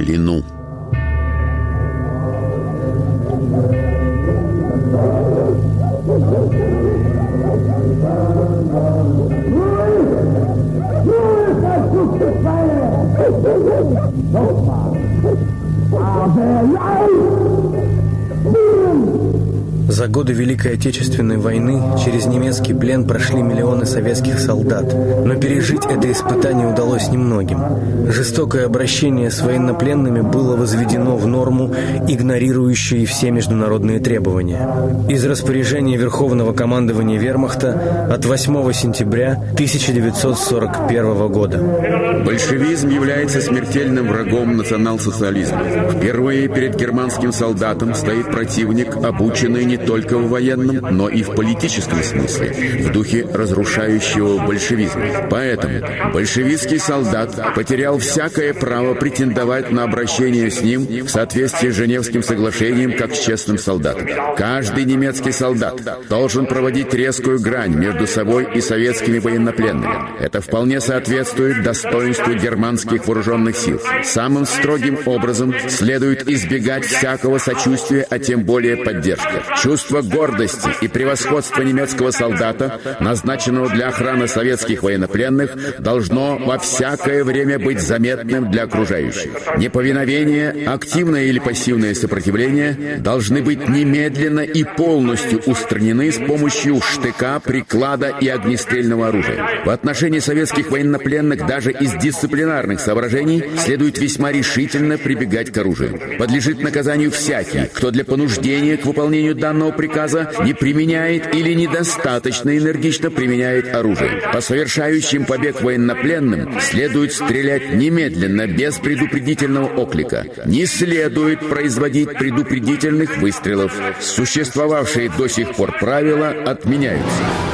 Плену. За годы Великой Отечественной войны через немецкий плен прошли миллионы советских солдат, но пережить это испытание удалось немногим. Жестокое обращение с военнопленными было возведено в норму, игнорирующую все международные требования. Из распоряжения Верховного командования Вермахта от 8 сентября 1941 года. Большевизм является смертельным врагом национал-социализма. Впервые перед германским солдатом стоит противник, обученный не только в военном, но и в политическом смысле, в духе разрушающего большевизма. Поэтому большевистский солдат потерял всякое право претендовать на обращение с ним в соответствии с Женевским соглашением как с честным солдатом. Каждый немецкий солдат должен проводить резкую грань между собой и советскими военнопленными. Это вполне соответствует достоинству германских вооруженных сил. Самым строгим образом следует избегать всякого сочувствия, а тем более поддержки. Чувство гордости и превосходства немецкого солдата, назначенного для охраны советских военнопленных, должно во всякое время быть заметным для окружающих. Неповиновение, активное или пассивное сопротивление должны быть немедленно и полностью устранены с помощью штыка, приклада и огнестрельного оружия. В отношении советских военнопленных даже из дисциплинарных соображений следует весьма решительно прибегать к оружию. Подлежит наказанию всякий, кто для понуждения к выполнению данного данного приказа не применяет или недостаточно энергично применяет оружие. По совершающим побег военнопленным следует стрелять немедленно, без предупредительного оклика. Не следует производить предупредительных выстрелов. Существовавшие до сих пор правила отменяются.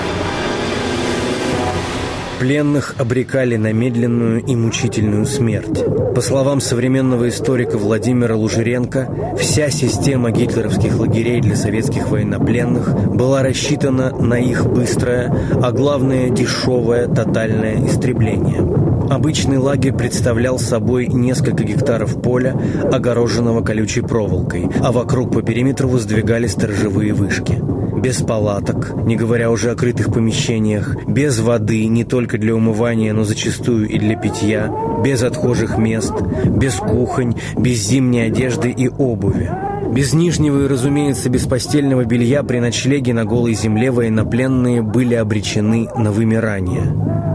Пленных обрекали на медленную и мучительную смерть. По словам современного историка Владимира Лужеренко, вся система гитлеровских лагерей для советских военнопленных была рассчитана на их быстрое, а главное дешевое тотальное истребление. Обычный лагерь представлял собой несколько гектаров поля, огороженного колючей проволокой, а вокруг по периметру воздвигали сторожевые вышки без палаток, не говоря уже о крытых помещениях, без воды не только для умывания, но зачастую и для питья, без отхожих мест, без кухонь, без зимней одежды и обуви. Без нижнего и, разумеется, без постельного белья при ночлеге на голой земле военнопленные были обречены на вымирание.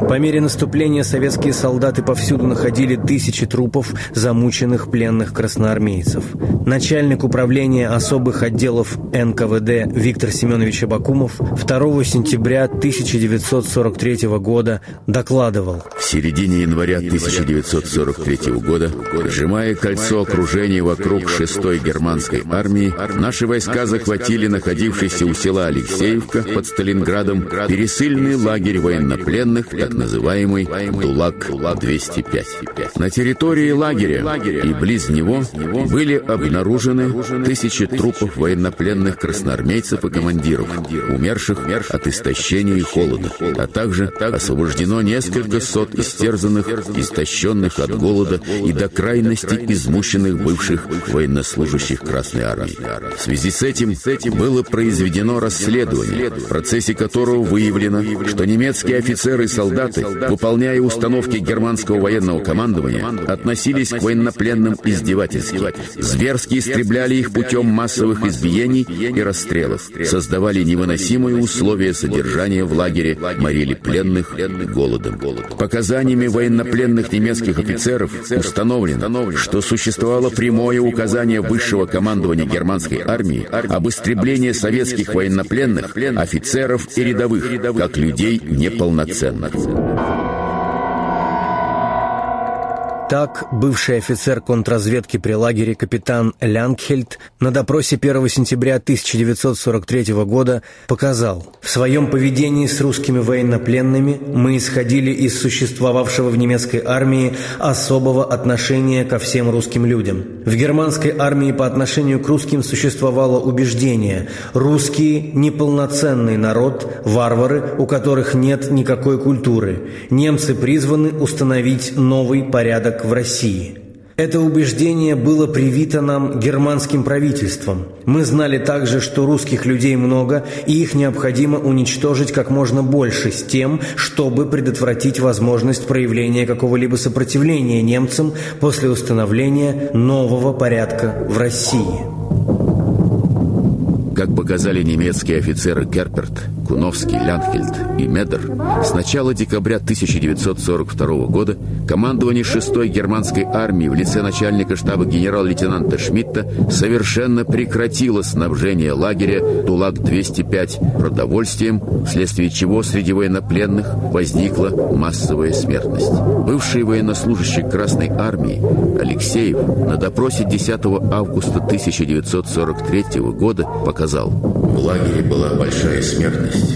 По мере наступления советские солдаты повсюду находили тысячи трупов замученных пленных красноармейцев. Начальник управления особых отделов НКВД Виктор Семенович Абакумов 2 сентября 1943 года докладывал. В середине января 1943 года, сжимая кольцо окружения вокруг 6-й германской армии, наши войска захватили находившийся у села Алексеевка под Сталинградом пересыльный лагерь военнопленных, так называемый Дулак-205. На территории лагеря и близ него были обнаружены тысячи трупов военнопленных красноармейцев и командиров, умерших от истощения и холода, а также освобождено несколько сот истерзанных, истощенных от голода и до крайности измученных бывших военнослужащих Красной Армии. В связи с этим было произведено расследование, в процессе которого выявлено, что немецкие офицеры и солдаты, выполняя установки германского военного командования, относились к военнопленным издевательски, зверски истребляли их путем массовых избиений и расстрелов, создавали невыносимые условия содержания в лагере, морили пленных голодом. Показаниями военнопленных немецких офицеров установлено, что существовало прямое указание высшего командования командования германской армии об истреблении советских военнопленных, офицеров и рядовых, как людей неполноценных. Так, бывший офицер контрразведки при лагере капитан Лянгхельд на допросе 1 сентября 1943 года показал, в своем поведении с русскими военнопленными мы исходили из существовавшего в немецкой армии особого отношения ко всем русским людям. В германской армии по отношению к русским существовало убеждение «русские – неполноценный народ, варвары, у которых нет никакой культуры, немцы призваны установить новый порядок в России. Это убеждение было привито нам германским правительством. Мы знали также, что русских людей много, и их необходимо уничтожить как можно больше с тем, чтобы предотвратить возможность проявления какого-либо сопротивления немцам после установления нового порядка в России. Как показали немецкие офицеры Керперт, Куновский, Лянхельд и Медер, с начала декабря 1942 года командование 6-й германской армии в лице начальника штаба генерал-лейтенанта Шмидта совершенно прекратило снабжение лагеря Тулак-205 продовольствием, вследствие чего среди военнопленных возникла массовая смертность. Бывший военнослужащий Красной армии Алексеев на допросе 10 августа 1943 года показал, сказал, в лагере была большая смертность.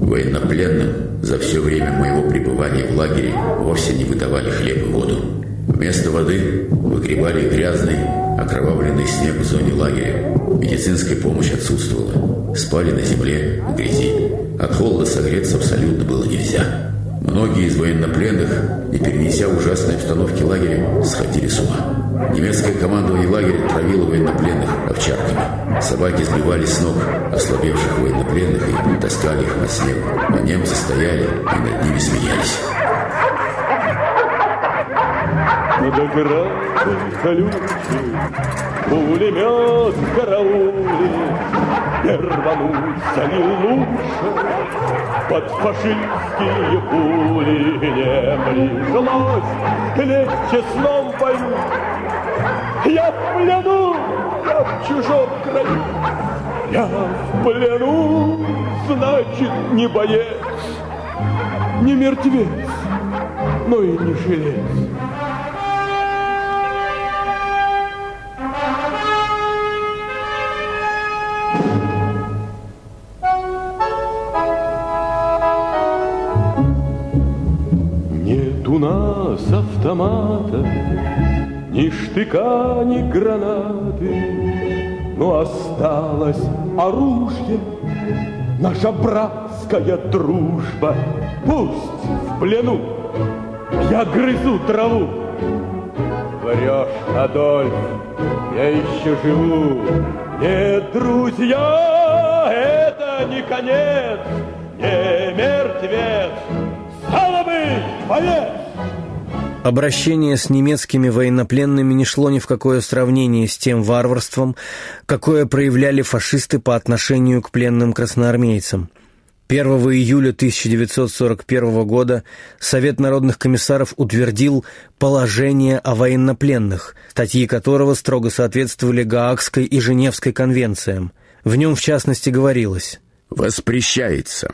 Военнопленным за все время моего пребывания в лагере вовсе не выдавали хлеб и воду. Вместо воды выгребали грязный, окровавленный снег в зоне лагеря. Медицинская помощь отсутствовала. Спали на земле, в грязи. От холода согреться абсолютно было нельзя. Многие из военнопленных, не перенеся ужасной обстановки лагеря, сходили с ума. Немецкое командование лагеря. Собаки сбивали с ног ослабевших военнопленных и таскали их на снег. А немцы стояли и над ними смеялись. Над оградой колючей Пулемет караулит Не рвануться не лучше Под фашистские пули Не пришлось легче сном бою я в плену, в чужом краю. Я в плену, значит, не боец, не мертвец, но и не жилец. Автомата, ни штыка, ни гранаты, но осталось оружие, наша братская дружба. Пусть в плену я грызу траву. Врешь, Адольф, я еще живу. Нет, друзья, это не конец, не мертвец. Стало быть, боец! Обращение с немецкими военнопленными не шло ни в какое сравнение с тем варварством, какое проявляли фашисты по отношению к пленным красноармейцам. 1 июля 1941 года Совет народных комиссаров утвердил «Положение о военнопленных», статьи которого строго соответствовали Гаагской и Женевской конвенциям. В нем, в частности, говорилось «Воспрещается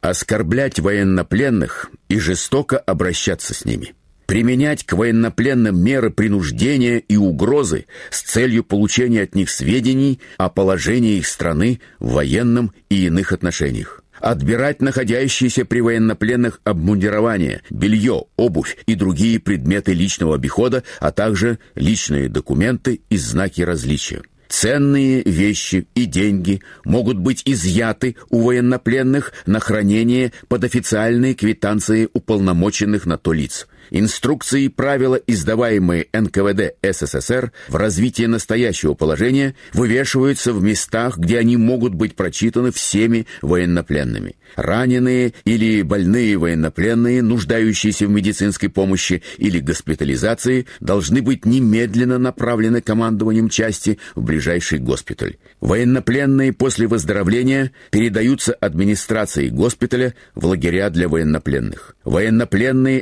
оскорблять военнопленных и жестоко обращаться с ними» применять к военнопленным меры принуждения и угрозы с целью получения от них сведений о положении их страны в военном и иных отношениях отбирать находящиеся при военнопленных обмундирование, белье, обувь и другие предметы личного обихода, а также личные документы и знаки различия. Ценные вещи и деньги могут быть изъяты у военнопленных на хранение под официальные квитанции уполномоченных на то лиц инструкции и правила, издаваемые НКВД СССР в развитии настоящего положения, вывешиваются в местах, где они могут быть прочитаны всеми военнопленными. Раненые или больные военнопленные, нуждающиеся в медицинской помощи или госпитализации, должны быть немедленно направлены командованием части в ближайший госпиталь. Военнопленные после выздоровления передаются администрации госпиталя в лагеря для военнопленных. Военнопленные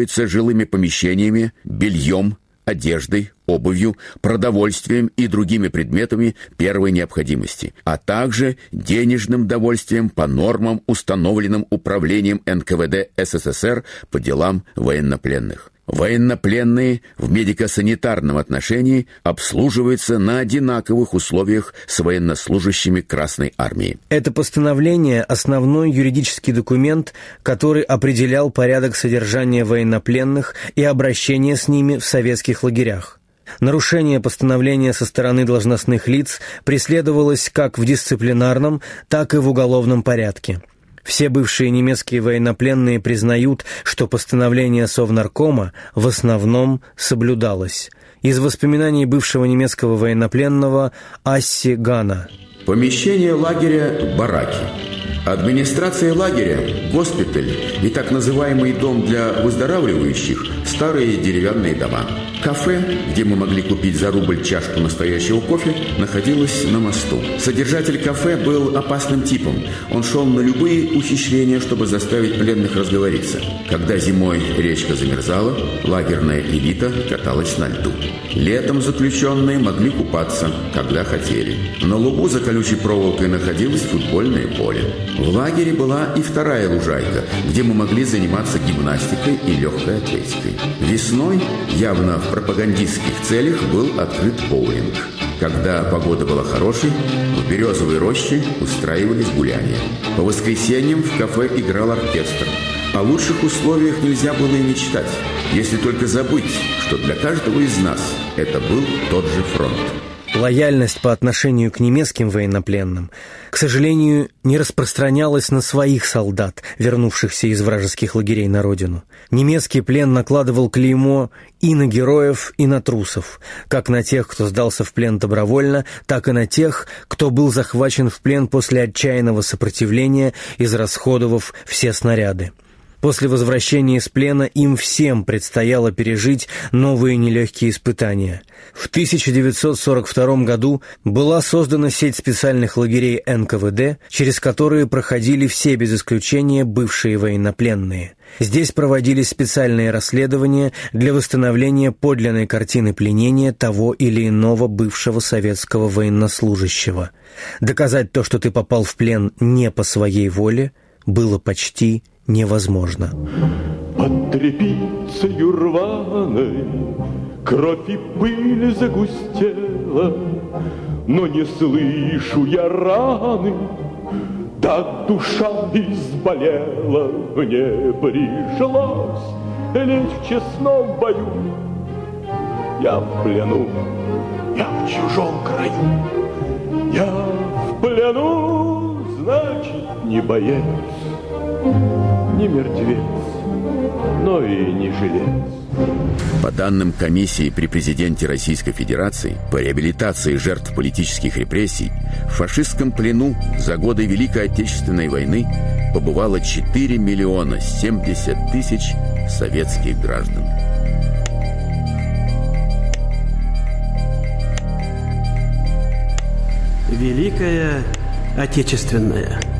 обеспечиваются жилыми помещениями, бельем, одеждой, обувью, продовольствием и другими предметами первой необходимости, а также денежным довольствием по нормам, установленным Управлением НКВД СССР по делам военнопленных. Военнопленные в медико-санитарном отношении обслуживаются на одинаковых условиях с военнослужащими Красной Армии. Это постановление – основной юридический документ, который определял порядок содержания военнопленных и обращения с ними в советских лагерях. Нарушение постановления со стороны должностных лиц преследовалось как в дисциплинарном, так и в уголовном порядке. Все бывшие немецкие военнопленные признают, что постановление Совнаркома в основном соблюдалось. Из воспоминаний бывшего немецкого военнопленного Асси Гана. Помещение лагеря – бараки. Администрация лагеря, госпиталь и так называемый дом для выздоравливающих – старые деревянные дома – Кафе, где мы могли купить за рубль чашку настоящего кофе, находилось на мосту. Содержатель кафе был опасным типом. Он шел на любые ухищрения, чтобы заставить пленных разговориться. Когда зимой речка замерзала, лагерная элита каталась на льду. Летом заключенные могли купаться, когда хотели. На лугу за колючей проволокой находилось футбольное поле. В лагере была и вторая лужайка, где мы могли заниматься гимнастикой и легкой атлетикой. Весной, явно в пропагандистских целях был открыт боулинг. Когда погода была хорошей, в Березовой роще устраивались гуляния. По воскресеньям в кафе играл оркестр. О лучших условиях нельзя было и мечтать, если только забыть, что для каждого из нас это был тот же фронт. Лояльность по отношению к немецким военнопленным, к сожалению, не распространялась на своих солдат, вернувшихся из вражеских лагерей на родину. Немецкий плен накладывал клеймо и на героев, и на трусов, как на тех, кто сдался в плен добровольно, так и на тех, кто был захвачен в плен после отчаянного сопротивления, израсходовав все снаряды. После возвращения из плена им всем предстояло пережить новые нелегкие испытания. В 1942 году была создана сеть специальных лагерей НКВД, через которые проходили все без исключения бывшие военнопленные. Здесь проводились специальные расследования для восстановления подлинной картины пленения того или иного бывшего советского военнослужащего. Доказать то, что ты попал в плен не по своей воле, было почти невозможно. Под тряпицею рваной Кровь и пыль загустела, Но не слышу я раны, Так душа изболела, Мне пришлось лечь в честном бою. Я в плену, я в чужом краю, Я в плену, значит, не боец, не мертвец, но и не жилец. По данным комиссии при президенте Российской Федерации по реабилитации жертв политических репрессий, в фашистском плену за годы Великой Отечественной войны побывало 4 миллиона 70 тысяч советских граждан. Великая Отечественная.